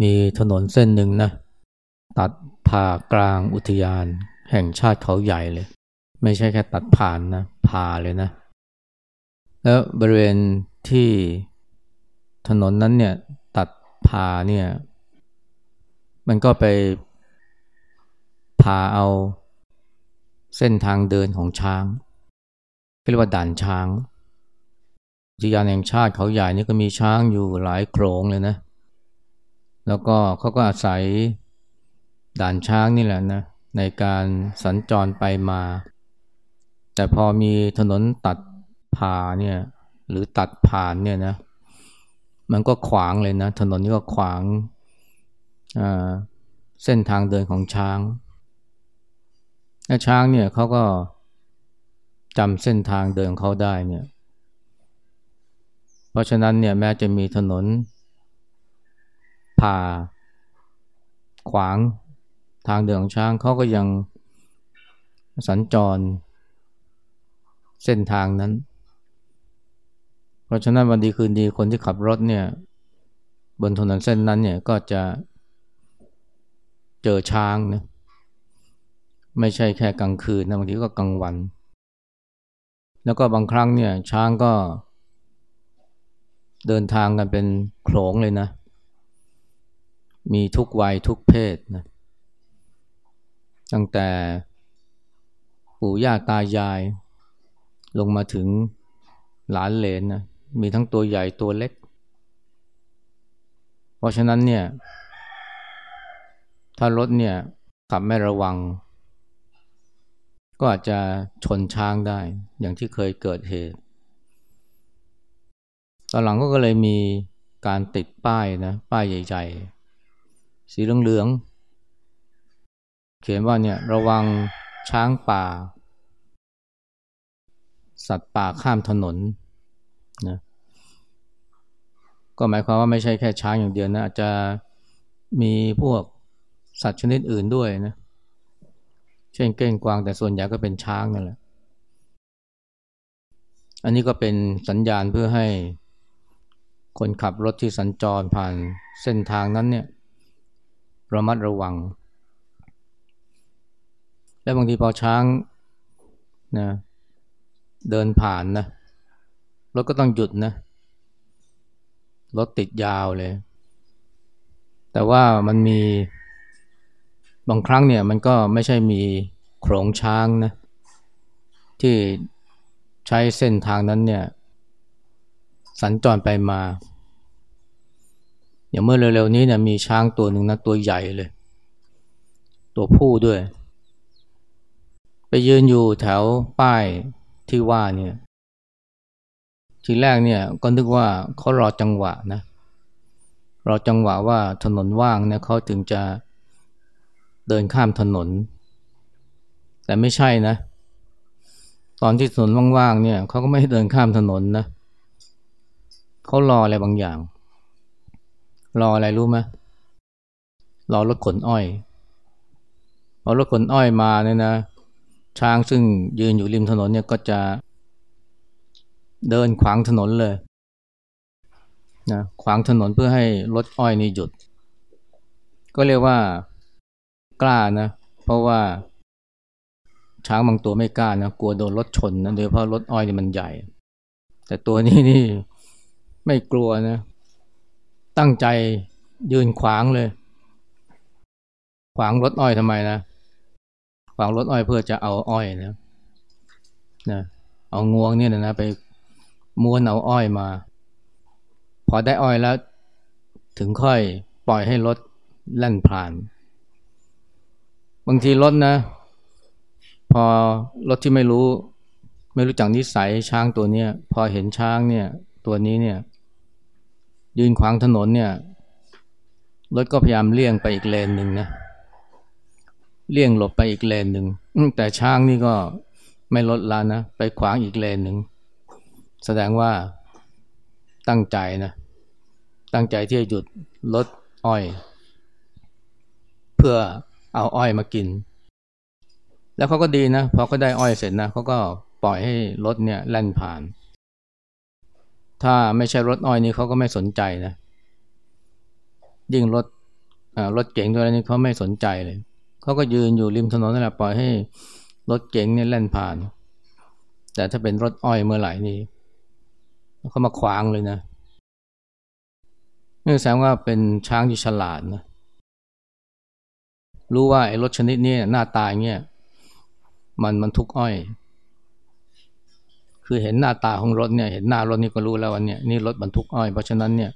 มีถนนเส้นหนึ่งนะตัดผ่ากลางอุทยาน แห่งชาติเขาใหญ่เลย ไม่ใช่แค่ตัดผ่านนะผ่าเลยนะ แล้วบริเวณที่ถนนนั้นเนี่ยตัดผ่าเนี่ยมันก็ไปพาเอาเส้นทางเดินของช้างเรียกว่าด่านช้างอุทยานแห่งชาติเขาใหญ่นี่ก็มีช้างอยู่หลายโขลงเลยนะ แล้วก็เขาก็อาศัยด่านช้างนี่แหละนะในการสัญจรไปมา แต่พอมีถนนตัดผ่าเนี่ยหรือตัดผ่านเนี่ยนะมันก็ขวางเลยนะถนนนี้ก็ขวางเส้นทางเดินของช้างและช้างเนี่ยเขาก็จำเส้นทางเดินเขาได้เนี่ยเพราะฉะนั้นเนี่ยแม้จะมีถนน ผ่าขวางทางเดินของช้างเขาก็ยังสัญจรเส้นทางนั้น เพราะฉะนั้นวันดีคืนดีคนที่ขับรถเนี่ยบนถนนเส้นนั้นเนี่ยก็จะเจอช้างนะไม่ใช่แค่กลางคืนนะบางทีก็กลางวัน แล้วก็บางครั้งเนี่ยช้างก็เดินทางกันเป็นโขลงเลยนะ มีทุกวัยทุกเพศนะตั้งแต่ปู่ย่าตายาย ลงมาถึงหลานเหลนนะมีทั้งตัวใหญ่ตัวเล็ก เพราะฉะนั้นเนี่ย ถ้ารถเนี่ยขับไม่ระวัง ก็อาจจะชนช้างได้ อย่างที่เคยเกิดเหตุตอนหลังก็เลยมีการติดป้ายนะ ป้ายใหญ่ ๆ สีเหลืองๆ เขียนว่าเนี่ยระวังช้างป่า สัตว์ป่าข้ามถนนนะก็หมายความว่าไม่ใช่แค่ช้างอย่างเดียวนะอาจจะมีพวกสัตว์ชนิดอื่นด้วยนะเช่นเก้งกวางแต่ส่วนใหญ่ก็เป็นช้างนั่นแหละอันนี้ก็เป็นสัญญาณเพื่อให้คนขับรถที่สัญจรผ่านเส้นทางนั้นเนี่ย ระมัดระวัง และบางทีพอช้างนะเดินผ่านนะรถก็ต้องหยุดนะรถติดยาวเลย แต่ว่ามันมีบางครั้งเนี่ยมันก็ไม่ใช่มีโขงช้างนะที่ใช้เส้นทางนั้นเนี่ยสัญจรไปมา อย่างเมื่อเร็วๆนี้เนี่ยมีช้างตัวหนึ่งนะตัวใหญ่เลย ตัวผู้ด้วย ไปยืนอยู่แถวป้ายที่ว่าเนี่ยทีแรกเนี่ยก็นึกว่าเขารอจังหวะนะรอจังหวะว่าถนนว่างเนี่ยเขาถึงจะเดินข้ามถนน แต่ไม่ใช่นะ ตอนที่ถนนว่างๆเนี่ยเขาก็ไม่ให้เดินข้ามถนนนะเขารออะไรบางอย่าง รออะไรรู้ไหมรอรถขนอ้อยพอรถขนอ้อยมาเนี่ยนะ ช้างซึ่งยืนอยู่ริมถนนเนี่ยก็จะเดินขวางถนนเลยนะขวางถนนเพื่อให้รถอ้อยนี่หยุด ก็เรียกว่ากล้านะ เพราะว่าช้างบางตัวไม่กล้านะกลัวโดนรถชนนะโดยเพราะรถอ้อยนี่มันใหญ่ แต่ตัวนี้นี่ไม่กลัวนะ ตั้งใจยืนขวางเลย ขวางรถอ้อยทำไมนะ ขวางรถอ้อยเพื่อจะเอาอ้อยนะนะเอางวงเนี่ยนะไปม้วนเอาอ้อยมา พอได้อ้อยแล้ว ถึงค่อยปล่อยให้รถแล่นผ่าน บางทีรถนะ พอรถที่ไม่รู้ ไม่รู้จักนิสัยช้างตัวเนี้ยพอเห็นช้างเนี่ย ตัวนี้เนี่ย ยืนขวางถนนเนี่ยรถก็พยายามเลี่ยงไปอีกเลนหนึ่งนะเลี่ยงหลบไปอีกเลนหนึ่งแต่ช้างนี่ก็ไม่ลดละนะ ไปขวางอีกเลนหนึ่งแสดงว่าตั้งใจนะ ตั้งใจที่จะหยุดรถอ้อย เพื่อเอาอ้อยมากิน แล้วเขาก็ดีนะพอเขาได้อ้อยเสร็จนะเขาก็ปล่อยให้รถเนี่ยแล่นผ่าน ถ้าไม่ใช่รถอ้อยนี่เขาก็ไม่สนใจนะ ยิ่งรถรถเก๋งด้วยนี่เขาไม่สนใจเลย เขาก็ยืนอยู่ริมถนนนั่นแหละปล่อยให้รถเก๋งเนี่ยแล่นผ่าน แต่ถ้าเป็นรถอ้อยเมื่อไหร่นี่เขามาขวางเลยนะนี่แสดงว่าเป็นช้างที่ฉลาดนะ รู้ว่าไอ้รถชนิดนี้หน้าตายเงี้ยมันมันทุกอ้อย คือเห็นหน้าตาของรถเนี่ยเห็นหน้ารถนี่ก็รู้แล้วว่าเนี่ยนี่รถบรรทุกอ้อยเพราะฉะนั้นเนี่ย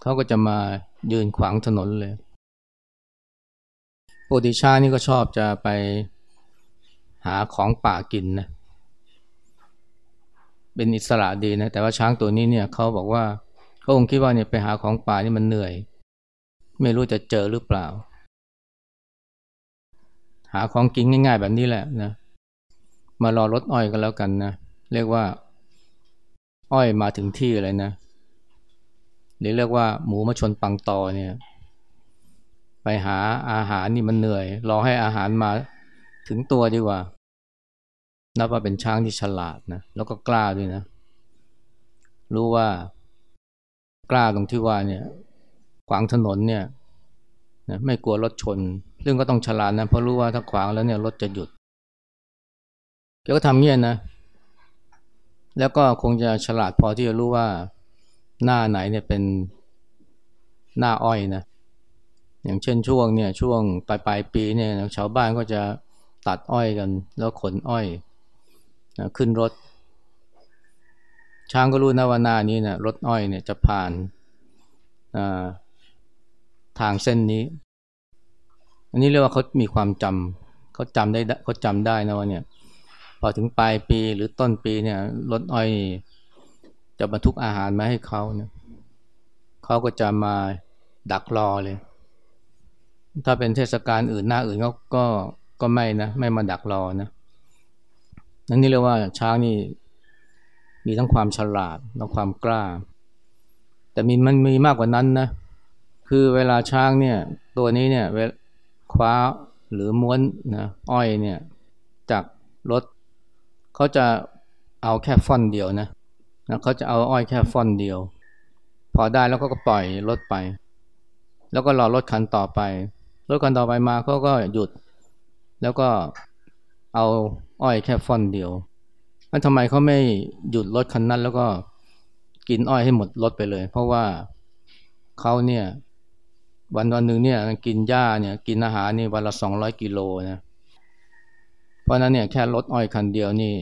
เขาก็จะมายืนขวางถนนเลยปกติชานี่ก็ชอบจะไปหาของป่ากินนะเป็นอิสระดีนะแต่ว่าช้างตัวนี้เนี่ยเขาบอกว่าเขาคงคิดว่าเนี่ยไปหาของป่านี่มันเหนื่อย ไม่รู้จะเจอหรือเปล่า หาของกินง่าย ๆ แบบนี้แหละนะมารอรถอ้อยกันแล้วกันนะ เรียกว่า อ้อยมาถึงที่เลยนะหรือเรียกว่าหมูมาชนปังตอเนี่ย ไปหาอาหารนี่มันเหนื่อย รอให้อาหารมาถึงตัวดีกว่า นับว่าเป็นช้างที่ฉลาดนะแล้วก็กล้าด้วยนะ รู้ว่ากล้าตรงที่ว่าเนี่ยขวางถนนเนี่ยนะไม่กลัวรถชน ซึ่งก็ต้องฉลาดนะเพราะรู้ว่าถ้าขวางแล้วเนี่ยรถจะหยุดแกก็ทำเงี้ยนะ แล้วก็คงจะฉลาดพอที่จะรู้ว่าหน้าไหนเนี่ยเป็นหน้าอ้อยนะ อย่างเช่นช่วงเนี่ยช่วงปลายปลายปีเนี่ยชาวบ้านก็จะตัดอ้อยกัน แล้วขนอ้อยขึ้นรถ ช้างก็รู้นะว่าหน้านี้นะรถอ้อยเนี่ยจะผ่านทางเส้นนี้ อันนี้เรียกว่าเขามีความจำเขาจำได้เขาจำได้นะว่าเนี่ย พอถึงปลายปีหรือต้นปีเนี่ยรถอ้อยจะบรรทุกอาหารมาให้เขาเนี่ยเขาก็จะมาดักรอเลย ถ้าเป็นเทศกาลอื่นหน้าอื่นเขาก็ก็ไม่นะไม่มาดักรอนะนั่นนี่เรียกว่าช้างนี่มีทั้งความฉลาดและความกล้า แต่มีมันมีมากกว่านั้นนะคือเวลาช้างเนี่ยตัวนี้เนี่ยคว้าหรือม้วนนะอ้อยเนี่ยจากรถ เขาจะเอาแค่ฟ่อนเดียวนะนะเขาจะเอาอ้อยแค่ฟ่อนเดียว พอได้แล้วก็ปล่อยรถไป แล้วก็รอรถคันต่อไป รถคันต่อไปมาเขาก็หยุด แล้วก็เอาอ้อยแค่ฟ่อนเดียวแล้วทำไมเขาไม่หยุดรถคันนั้น แล้วก็กินอ้อยให้หมดรถไปเลย เพราะว่าเขาเนี่ยวันวันหนึ่งเนี่ยกินหญ้าเนี่ยกินอาหารนี่วันละสองร้อยกิโลนะ เพราะนั้นเนี่ยแค่รถอ้อยคันเดียวนี่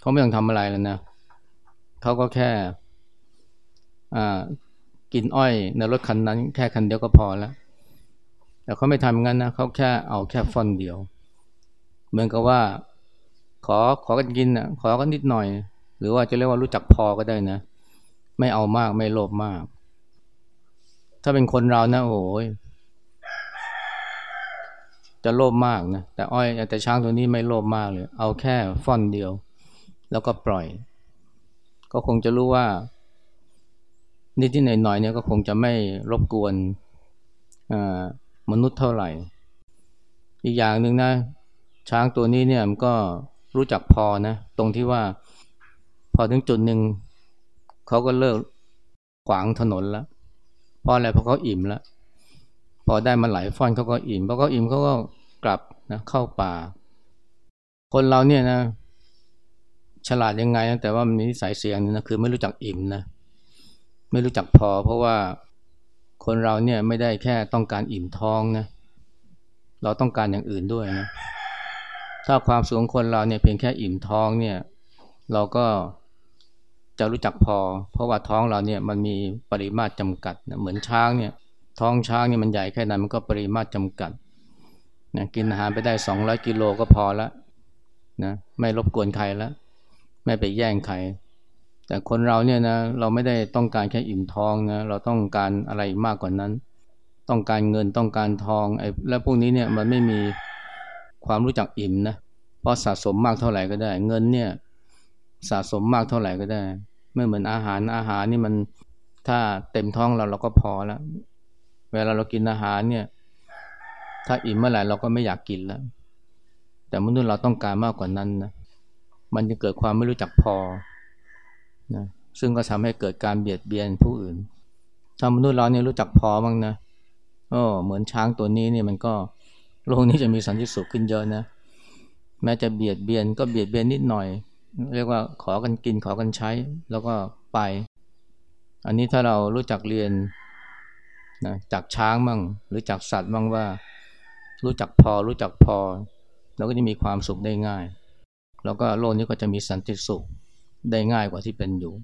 เขาไม่ต้องทำอะไรแล้วนะเขาก็แค่อ่ากินอ้อยในรถคันนั้น แค่คันเดียวก็พอแล้ว แต่เขาไม่ทำงั้นนะเขาแค่เอาแค่ฟอนเดียว เหมือนกับว่า ขอขอกันกินอะขอกันนิดหน่อย หรือว่าจะเรียกว่ารู้จักพอก็ได้นะ ไม่เอามากไม่โลภมาก ถ้าเป็นคนเรานะโอ้ย จะโลภมากนะแต่อ้อยแต่ช้างตัวนี้ไม่โลภมากเลย เอาแค่ฟ่อนเดียว แล้วก็ปล่อย ก็คงจะรู้ว่านิดที่หน่อยๆเนี่ยก็คงจะไม่รบกวนมนุษย์เท่าไหร่ อีกอย่างหนึ่งนะ ช้างตัวนี้เนี่ยมันก็รู้จักพอนะ ตรงที่ว่าพอถึงจุดหนึ่งเขาก็เลิกขวางถนนแล้วเพราะอะไรเพราะเขาอิ่มแล้ว พอได้มาหลายฟอนเขาก็อิ่มพอเขาอิ่มเขาก็กลับนะเข้าป่า คนเราเนี่ยนะฉลาดยังไงนะแต่ว่ามันมีสายเสียงนี่นะคือไม่รู้จักอิ่มนะไม่รู้จักพอ เพราะว่าคนเราเนี่ยไม่ได้แค่ต้องการอิ่มท้องนะเราต้องการอย่างอื่นด้วยนะถ้าความสูงคนเราเนี่ยเพียงแค่อิ่มท้องเนี่ยเราก็จะรู้จักพอ เพราะว่าท้องเราเนี่ยมันมีปริมาตรจำกัดนะเหมือนช้างเนี่ย ท้องช้างนี่มันใหญ่แค่นั้นมันก็ปริมาตรจำกัดนะกินอาหารไปได้สองร้อยกิโลก็พอละนะไม่รบกวนใครแล้วไม่ไปแย่งใคร แต่คนเราเนี่ยนะเราไม่ได้ต้องการแค่อิ่มท้องนะเราต้องการอะไรมากกว่านั้น ต้องการเงินต้องการทองไอ้แล้วพวกนี้เนี่ยมันไม่มีความรู้จักอิ่มนะเพราะสะสมมากเท่าไหร่ก็ได้ เงินเนี่ยสะสมมากเท่าไหร่ก็ได้ ไม่เหมือนอาหารอาหารนี่มันถ้าเต็มท้องเราเราก็พอแล้ว เวลาเรากินอาหารเนี่ยถ้าอิ่มเมื่อไหร่เราก็ไม่อยากกินแล้ว แต่มนุษย์เราต้องการมากกว่านั้นนะมันจะเกิดความไม่รู้จักพอนะซึ่งก็ทำให้เกิดการเบียดเบียนผู้อื่น ถ้ามนุษย์เราเนี่ยรู้จักพอบ้างนะโอ้เหมือนช้างตัวนี้เนี่ยมันก็โลกนี้จะมีสันติสุขขึ้นเยอะนะแม้จะเบียดเบียนก็เบียดเบียนนิดหน่อย เรียกว่าขอกันกินขอกันใช้แล้วก็ไป อันนี้ถ้าเรารู้จักเรียน นะจากช้างมั่งหรือจากสัตว์มั่งว่า รู้จักพอรู้จักพอ เราก็จะมีความสุขได้ง่าย แล้วก็โลกนี้ก็จะมีสันติสุขได้ง่ายกว่าที่เป็นอยู่